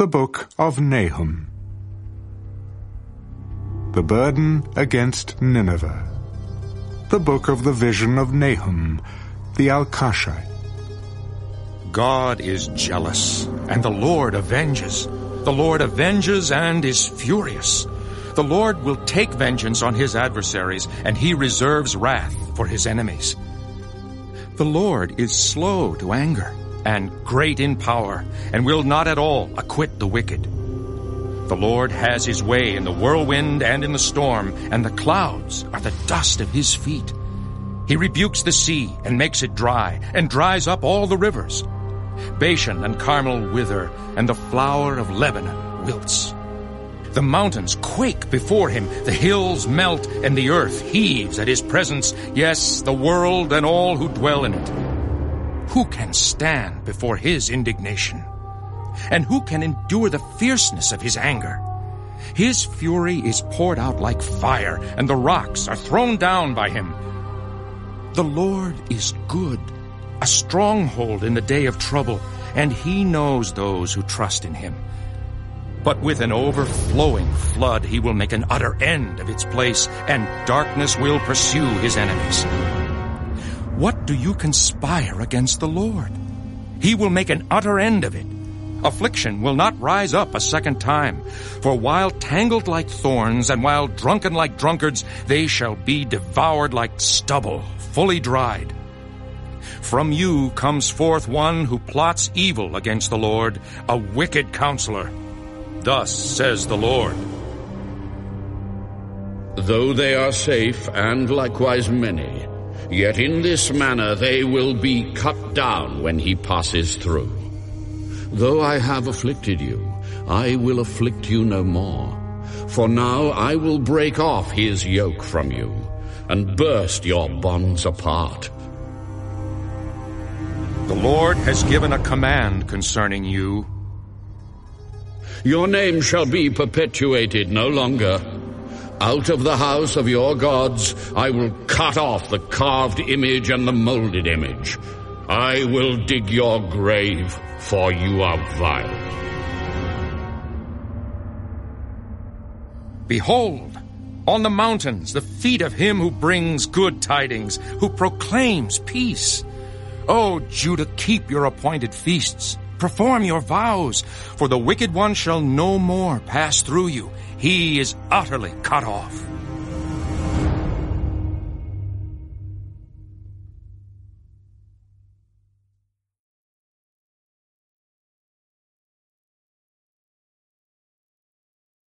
The Book of Nahum. The Burden Against Nineveh. The Book of the Vision of Nahum, the Elkoshite. God is jealous, and the Lord avenges. The Lord avenges and is furious. The Lord will take vengeance on his adversaries, and he reserves wrath for his enemies. The Lord is slow to anger, and great in power, and will not at all acquit the wicked. The Lord has his way in the whirlwind and in the storm, and the clouds are the dust of his feet. He rebukes the sea and makes it dry, and dries up all the rivers. Bashan and Carmel wither, and the flower of Lebanon wilts. The mountains quake before him, the hills melt, and the earth heaves at his presence, yes, the world and all who dwell in it. Who can stand before his indignation? And who can endure the fierceness of his anger? His fury is poured out like fire, and the rocks are thrown down by him. The Lord is good, a stronghold in the day of trouble, and he knows those who trust in him. But with an overflowing flood he will make an utter end of its place, and darkness will pursue his enemies. What do you conspire against the Lord? He will make an utter end of it. Affliction will not rise up a second time. For while tangled like thorns, and while drunken like drunkards, they shall be devoured like stubble, fully dried. From you comes forth one who plots evil against the Lord, a wicked counselor. Thus says the Lord. Though they are safe, and likewise many, yet in this manner they will be cut down when he passes through. Though I have afflicted you, I will afflict you no more. For now I will break off his yoke from you, and burst your bonds apart. The Lord has given a command concerning you. Your name shall be perpetuated no longer. Out of the house of your gods I will cut off the carved image and the molded image. I will dig your grave, for you are vile. Behold, on the mountains the feet of him who brings good tidings, who proclaims peace. O Judah, keep your appointed feasts. Perform your vows, for the wicked one shall no more pass through you. He is utterly cut off.